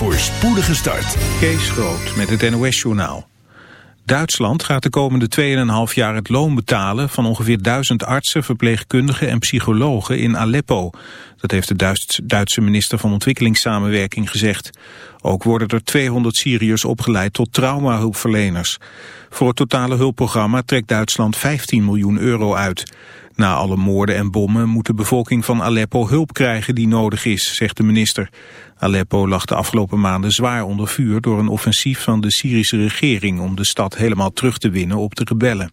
voor spoedige start. Kees Groot met het NOS-journaal. Duitsland gaat de komende 2,5 jaar het loon betalen van ongeveer 1000 artsen, verpleegkundigen en psychologen in Aleppo. Dat heeft de Duitse minister van Ontwikkelingssamenwerking gezegd. Ook worden er 200 Syriërs opgeleid tot traumahulpverleners. Voor het totale hulpprogramma trekt Duitsland 15 miljoen euro uit. Na alle moorden en bommen moet de bevolking van Aleppo hulp krijgen die nodig is, zegt de minister. Aleppo lag de afgelopen maanden zwaar onder vuur door een offensief van de Syrische regering om de stad helemaal terug te winnen op de rebellen.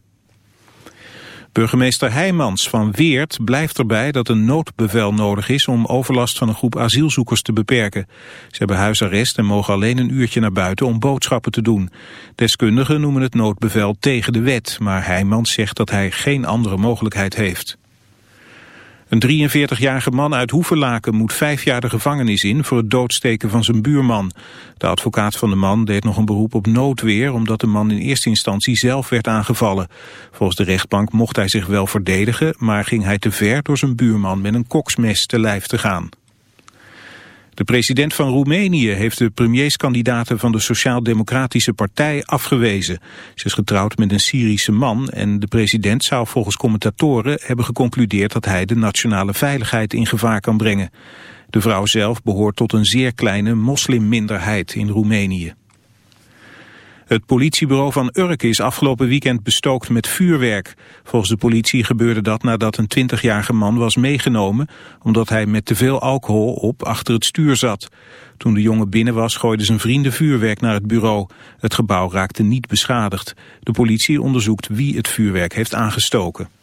Burgemeester Heijmans van Weert blijft erbij dat een noodbevel nodig is om overlast van een groep asielzoekers te beperken. Ze hebben huisarrest en mogen alleen een uurtje naar buiten om boodschappen te doen. Deskundigen noemen het noodbevel tegen de wet, maar Heijmans zegt dat hij geen andere mogelijkheid heeft. Een 43-jarige man uit Hoevelaken moet vijf jaar de gevangenis in voor het doodsteken van zijn buurman. De advocaat van de man deed nog een beroep op noodweer omdat de man in eerste instantie zelf werd aangevallen. Volgens de rechtbank mocht hij zich wel verdedigen, maar ging hij te ver door zijn buurman met een koksmes te lijf te gaan. De president van Roemenië heeft de premierskandidaten van de Sociaal-Democratische Partij afgewezen. Ze is getrouwd met een Syrische man en de president zou volgens commentatoren hebben geconcludeerd dat hij de nationale veiligheid in gevaar kan brengen. De vrouw zelf behoort tot een zeer kleine moslimminderheid in Roemenië. Het politiebureau van Urk is afgelopen weekend bestookt met vuurwerk. Volgens de politie gebeurde dat nadat een 20-jarige man was meegenomen... omdat hij met te veel alcohol op achter het stuur zat. Toen de jongen binnen was gooiden zijn vrienden vuurwerk naar het bureau. Het gebouw raakte niet beschadigd. De politie onderzoekt wie het vuurwerk heeft aangestoken.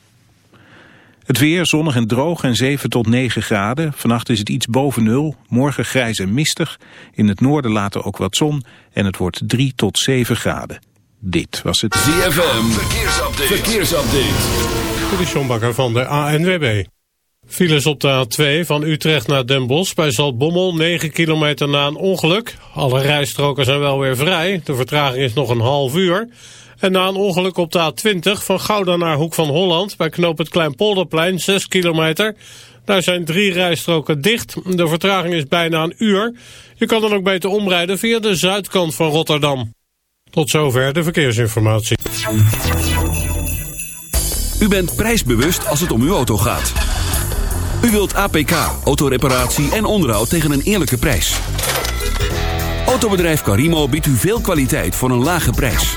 Het weer zonnig en droog en 7 tot 9 graden. Vannacht is het iets boven nul. Morgen grijs en mistig. In het noorden later ook wat zon. En het wordt 3 tot 7 graden. Dit was het ZFM. Verkeersupdate. Verkeersupdate. De Sjombakker van de ANWB. Files op de A2 van Utrecht naar Den Bosch bij Zaltbommel 9 kilometer na een ongeluk. Alle rijstroken zijn wel weer vrij. De vertraging is nog een half uur. En na een ongeluk op de A20 van Gouda naar Hoek van Holland... bij knoop het Kleinpolderplein, 6 kilometer... Daar zijn drie rijstroken dicht. De vertraging is bijna een uur. Je kan dan ook beter omrijden via de zuidkant van Rotterdam. Tot zover de verkeersinformatie. U bent prijsbewust als het om uw auto gaat. U wilt APK, autoreparatie en onderhoud tegen een eerlijke prijs. Autobedrijf Carimo biedt u veel kwaliteit voor een lage prijs.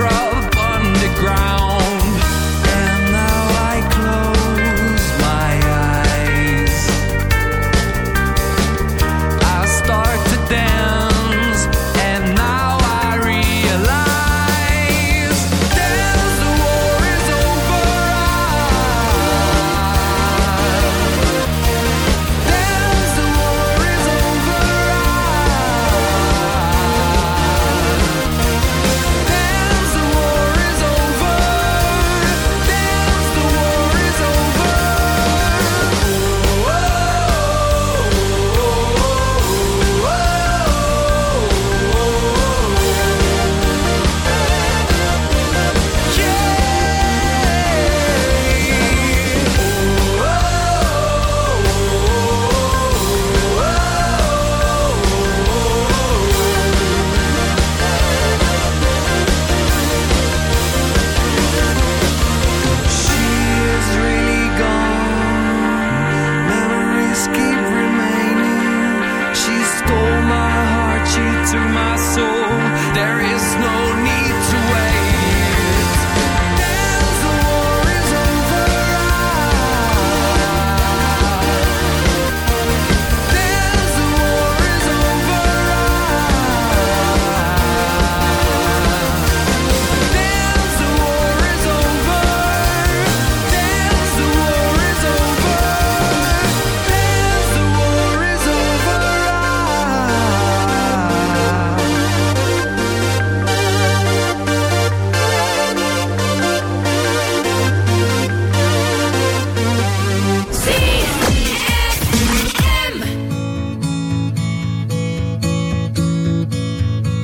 control.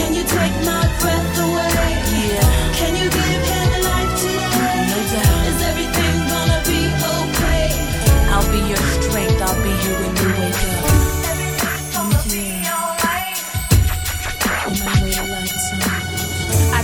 Can you take my breath away? Yeah, Can you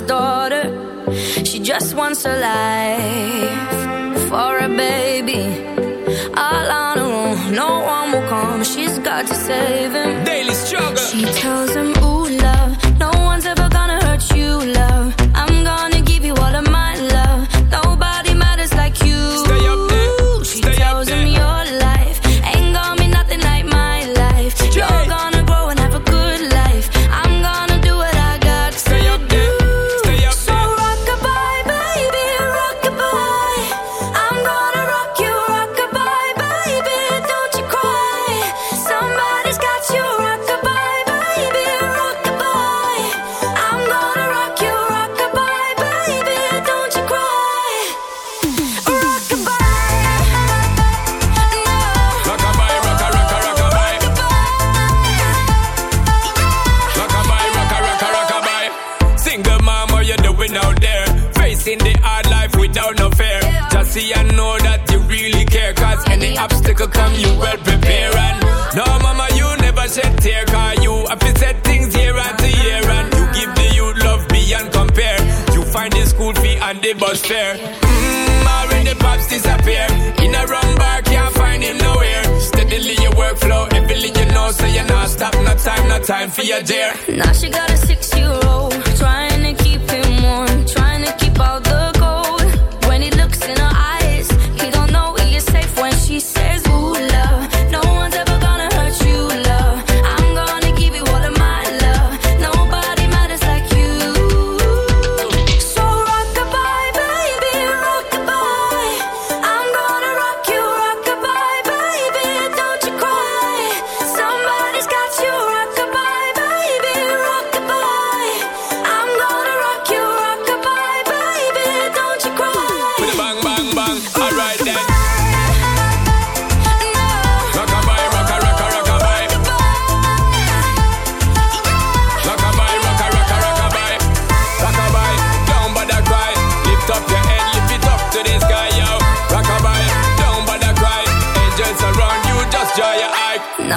daughter. She just wants a life.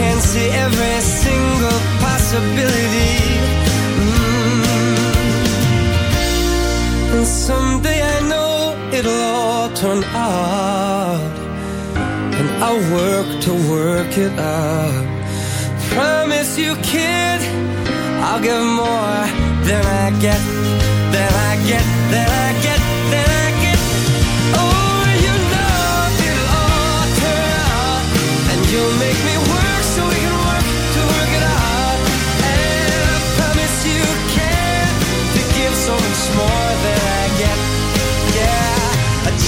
can see every single possibility. Mm. And someday I know it'll all turn out. And I'll work to work it out. Promise you, kid, I'll give more than I get, than I get, than I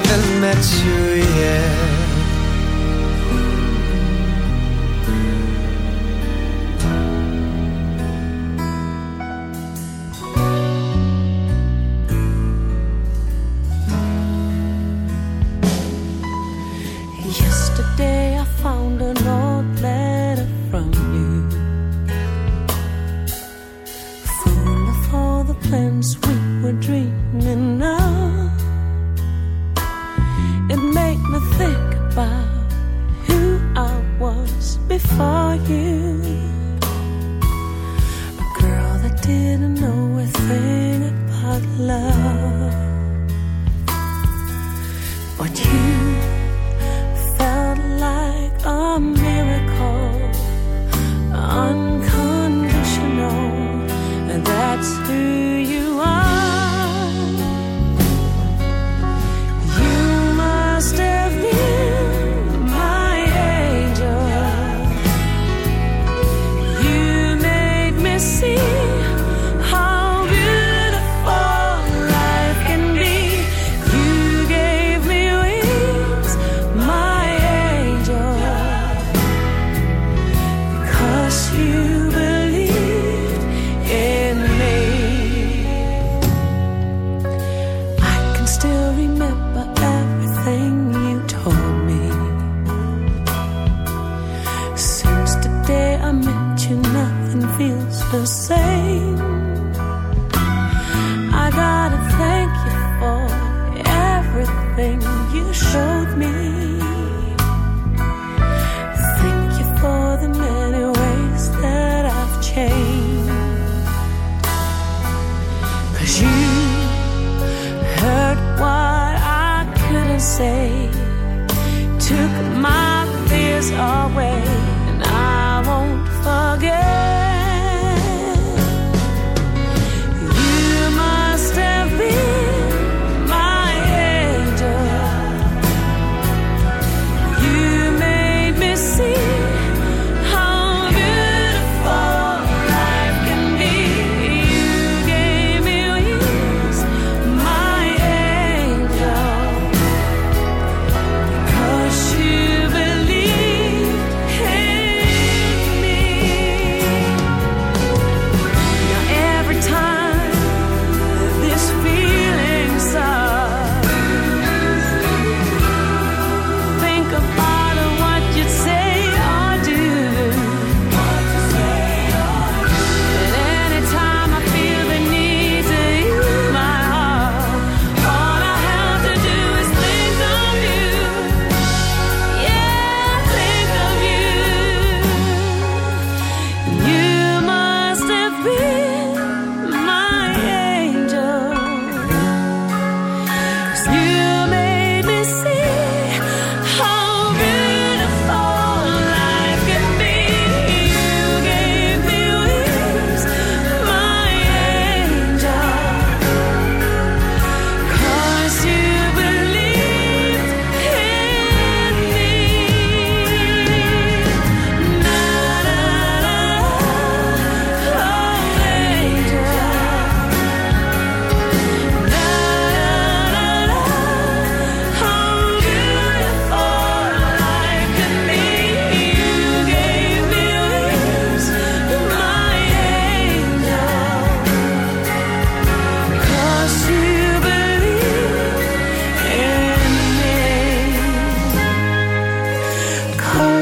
Haven't met you yet. Yesterday I found an old letter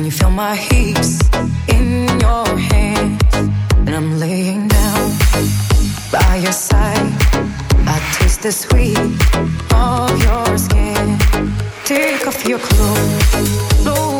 When you feel my heat in your hands? And I'm laying down by your side. I taste the sweet of your skin. Take off your clothes.